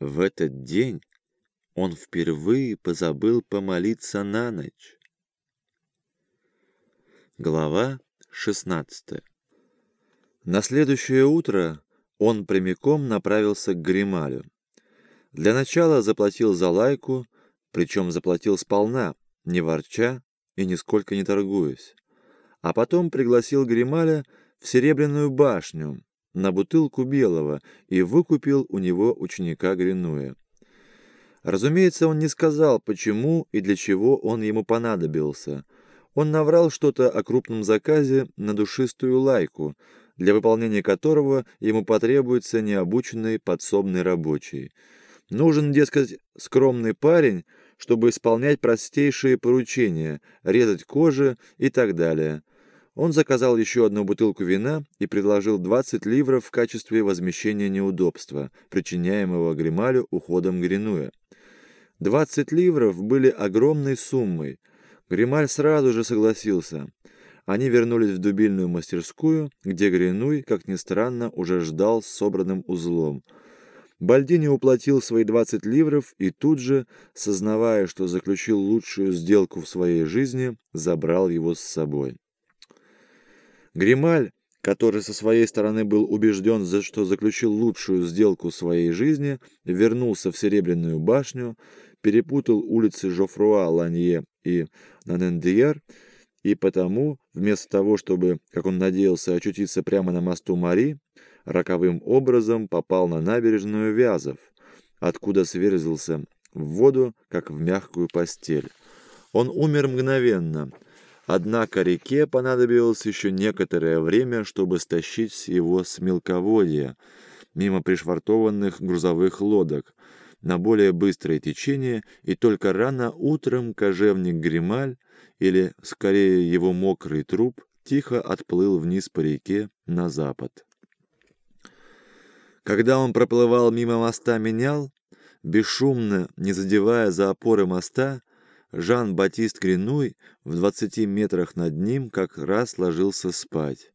В этот день он впервые позабыл помолиться на ночь. Глава 16 На следующее утро он прямиком направился к Грималю. Для начала заплатил за лайку, причем заплатил сполна, не ворча и нисколько не торгуясь. А потом пригласил Грималя в Серебряную башню, на бутылку белого и выкупил у него ученика Гринуя. Разумеется, он не сказал, почему и для чего он ему понадобился. Он наврал что-то о крупном заказе на душистую лайку, для выполнения которого ему потребуется необученный подсобный рабочий. Нужен, дескать, скромный парень, чтобы исполнять простейшие поручения, резать кожи и так далее. Он заказал еще одну бутылку вина и предложил 20 ливров в качестве возмещения неудобства, причиняемого Грималю уходом Гринуя. 20 ливров были огромной суммой. Грималь сразу же согласился. Они вернулись в дубильную мастерскую, где Гринуй, как ни странно, уже ждал с собранным узлом. Бальдини уплатил свои 20 ливров и тут же, сознавая, что заключил лучшую сделку в своей жизни, забрал его с собой. Грималь, который со своей стороны был убежден, что заключил лучшую сделку своей жизни, вернулся в Серебряную башню, перепутал улицы Жофруа, Ланье и Нанендиер, и потому, вместо того, чтобы, как он надеялся, очутиться прямо на мосту Мари, роковым образом попал на набережную Вязов, откуда сверзился в воду, как в мягкую постель. Он умер мгновенно — Однако реке понадобилось еще некоторое время, чтобы стащить его с мелководья, мимо пришвартованных грузовых лодок, на более быстрое течение, и только рано утром кожевник Грималь, или, скорее, его мокрый труп, тихо отплыл вниз по реке на запад. Когда он проплывал мимо моста Менял, бесшумно, не задевая за опоры моста, Жан-Батист Гринуй в двадцати метрах над ним как раз ложился спать.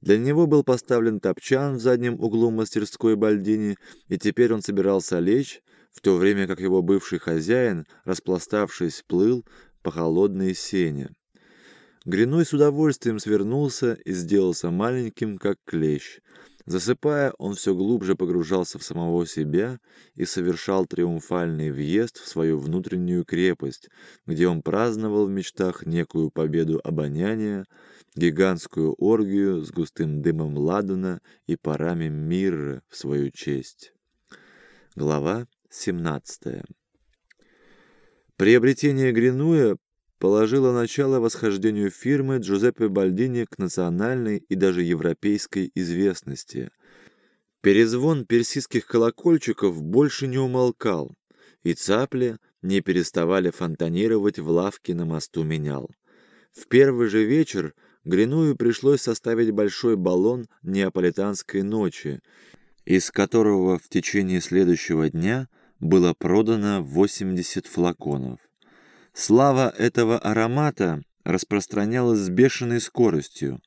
Для него был поставлен топчан в заднем углу мастерской Бальдини, и теперь он собирался лечь, в то время как его бывший хозяин, распластавшись, плыл по холодной сене. Гриной с удовольствием свернулся и сделался маленьким, как клещ — Засыпая, он все глубже погружался в самого себя и совершал триумфальный въезд в свою внутреннюю крепость, где он праздновал в мечтах некую победу обоняния, гигантскую оргию с густым дымом ладана и парами мирры в свою честь. Глава 17 Приобретение Гринуя положила начало восхождению фирмы Джузеппе Бальдини к национальной и даже европейской известности. Перезвон персидских колокольчиков больше не умолкал, и цапли не переставали фонтанировать в лавке на мосту менял. В первый же вечер Гриную пришлось составить большой баллон неаполитанской ночи, из которого в течение следующего дня было продано 80 флаконов. Слава этого аромата распространялась с бешеной скоростью.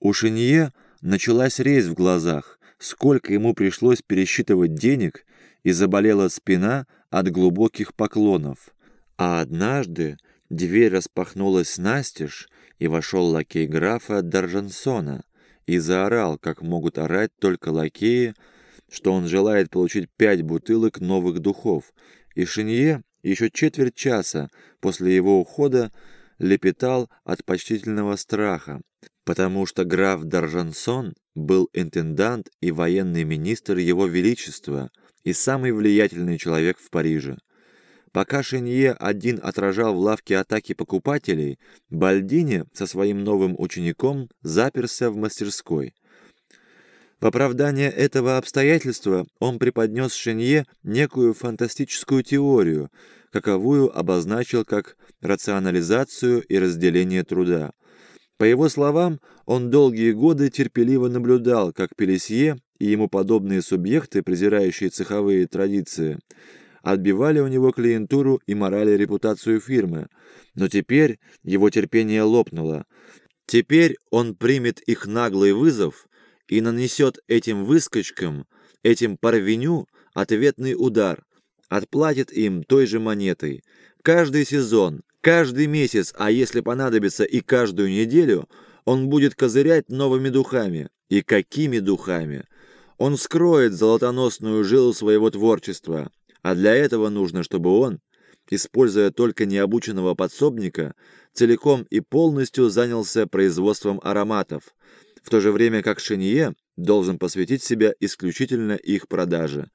У Шинье началась резь в глазах, сколько ему пришлось пересчитывать денег, и заболела спина от глубоких поклонов. А однажды дверь распахнулась настежь, и вошел лакей графа Даржансона и заорал, как могут орать только лакеи, что он желает получить пять бутылок новых духов, и Шинье еще четверть часа после его ухода лепетал от почтительного страха, потому что граф Даржансон был интендант и военный министр его величества и самый влиятельный человек в Париже. Пока Шенье один отражал в лавке атаки покупателей, Бальдини со своим новым учеником заперся в мастерской – в оправдание этого обстоятельства он преподнес Шенье некую фантастическую теорию, каковую обозначил как рационализацию и разделение труда. По его словам, он долгие годы терпеливо наблюдал, как Пелесье и ему подобные субъекты, презирающие цеховые традиции, отбивали у него клиентуру и мораль и репутацию фирмы. Но теперь его терпение лопнуло. Теперь он примет их наглый вызов – и нанесет этим выскочкам, этим парвеню ответный удар, отплатит им той же монетой. Каждый сезон, каждый месяц, а если понадобится и каждую неделю, он будет козырять новыми духами. И какими духами? Он скроет золотоносную жилу своего творчества, а для этого нужно, чтобы он, используя только необученного подсобника, целиком и полностью занялся производством ароматов, в то же время как Шенье должен посвятить себя исключительно их продаже.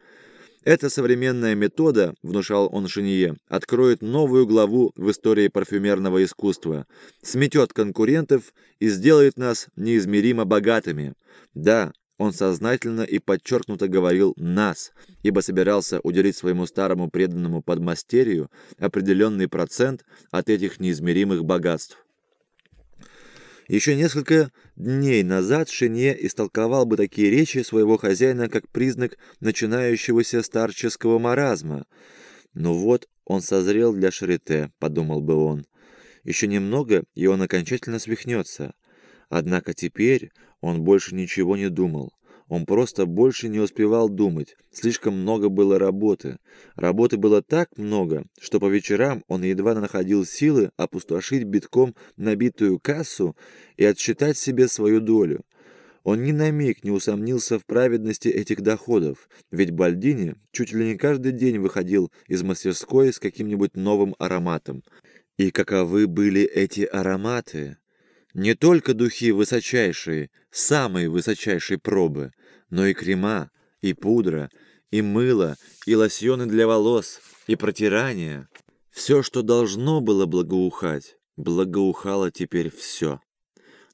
Эта современная метода, внушал он Шенье, откроет новую главу в истории парфюмерного искусства, сметет конкурентов и сделает нас неизмеримо богатыми. Да, он сознательно и подчеркнуто говорил «нас», ибо собирался уделить своему старому преданному подмастерью определенный процент от этих неизмеримых богатств. Еще несколько дней назад Шенье истолковал бы такие речи своего хозяина как признак начинающегося старческого маразма. «Ну вот, он созрел для Шарите», — подумал бы он. «Еще немного, и он окончательно свихнется». Однако теперь он больше ничего не думал. Он просто больше не успевал думать. Слишком много было работы. Работы было так много, что по вечерам он едва находил силы опустошить битком набитую кассу и отсчитать себе свою долю. Он ни на миг не усомнился в праведности этих доходов, ведь Бальдини чуть ли не каждый день выходил из мастерской с каким-нибудь новым ароматом. И каковы были эти ароматы? Не только духи высочайшие, самой высочайшей пробы, но и крема, и пудра, и мыло, и лосьоны для волос, и протирания. Все, что должно было благоухать, благоухало теперь все.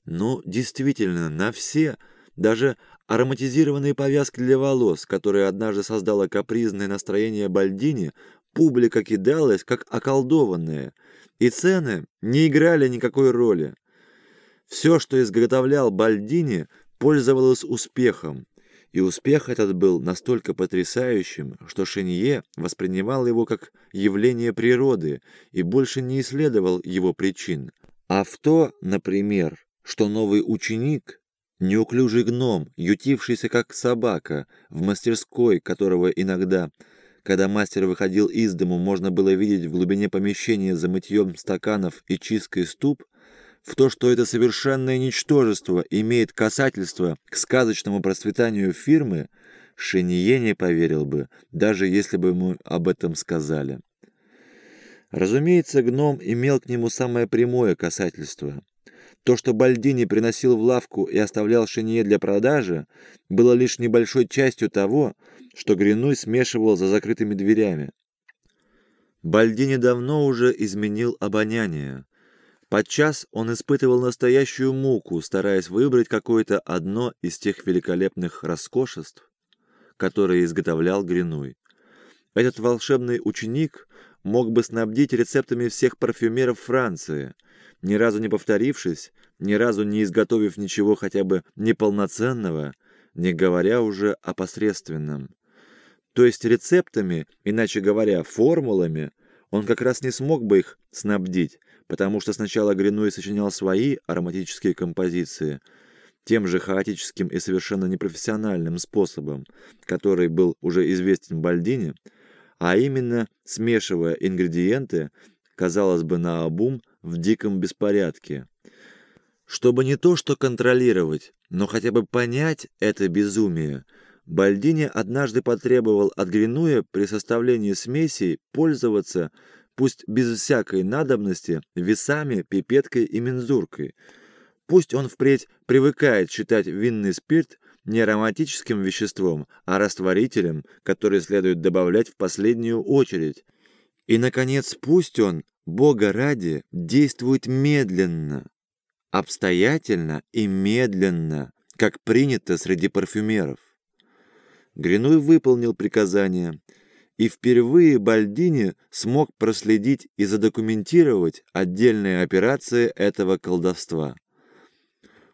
Ну, действительно, на все, даже ароматизированные повязки для волос, которые однажды создало капризное настроение Бальдини, публика кидалась, как околдованная, и цены не играли никакой роли. Все, что изготовлял Бальдини, пользовалось успехом, и успех этот был настолько потрясающим, что Шенье воспринимал его как явление природы и больше не исследовал его причин. А в то, например, что новый ученик, неуклюжий гном, ютившийся как собака, в мастерской которого иногда, когда мастер выходил из дому, можно было видеть в глубине помещения за мытьем стаканов и чисткой ступ, в то, что это совершенное ничтожество имеет касательство к сказочному процветанию фирмы, Шенье не поверил бы, даже если бы ему об этом сказали. Разумеется, гном имел к нему самое прямое касательство. То, что Бальдини приносил в лавку и оставлял Шенье для продажи, было лишь небольшой частью того, что Гринуй смешивал за закрытыми дверями. Бальдини давно уже изменил обоняние. Подчас он испытывал настоящую муку, стараясь выбрать какое-то одно из тех великолепных роскошеств, которые изготовлял Гринуй. Этот волшебный ученик мог бы снабдить рецептами всех парфюмеров Франции, ни разу не повторившись, ни разу не изготовив ничего хотя бы неполноценного, не говоря уже о посредственном. То есть рецептами, иначе говоря, формулами, он как раз не смог бы их снабдить, потому что сначала Гринуй сочинял свои ароматические композиции тем же хаотическим и совершенно непрофессиональным способом, который был уже известен Бальдине, а именно смешивая ингредиенты, казалось бы, на обум в диком беспорядке. Чтобы не то что контролировать, но хотя бы понять это безумие, Бальдини однажды потребовал от Гринуя при составлении смесей пользоваться пусть без всякой надобности, весами, пипеткой и мензуркой. Пусть он впредь привыкает считать винный спирт не ароматическим веществом, а растворителем, который следует добавлять в последнюю очередь. И, наконец, пусть он, Бога ради, действует медленно, обстоятельно и медленно, как принято среди парфюмеров. Гринуй выполнил приказание – и впервые Бальдини смог проследить и задокументировать отдельные операции этого колдовства.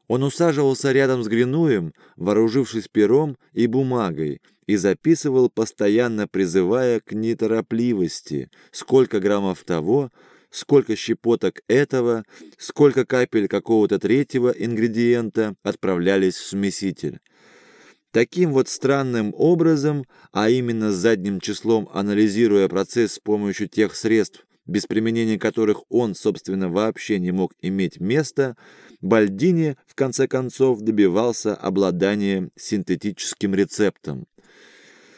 Он усаживался рядом с Гринуем, вооружившись пером и бумагой, и записывал, постоянно призывая к неторопливости, сколько граммов того, сколько щепоток этого, сколько капель какого-то третьего ингредиента отправлялись в смеситель. Таким вот странным образом, а именно задним числом анализируя процесс с помощью тех средств, без применения которых он, собственно, вообще не мог иметь места, Бальдини, в конце концов, добивался обладания синтетическим рецептом.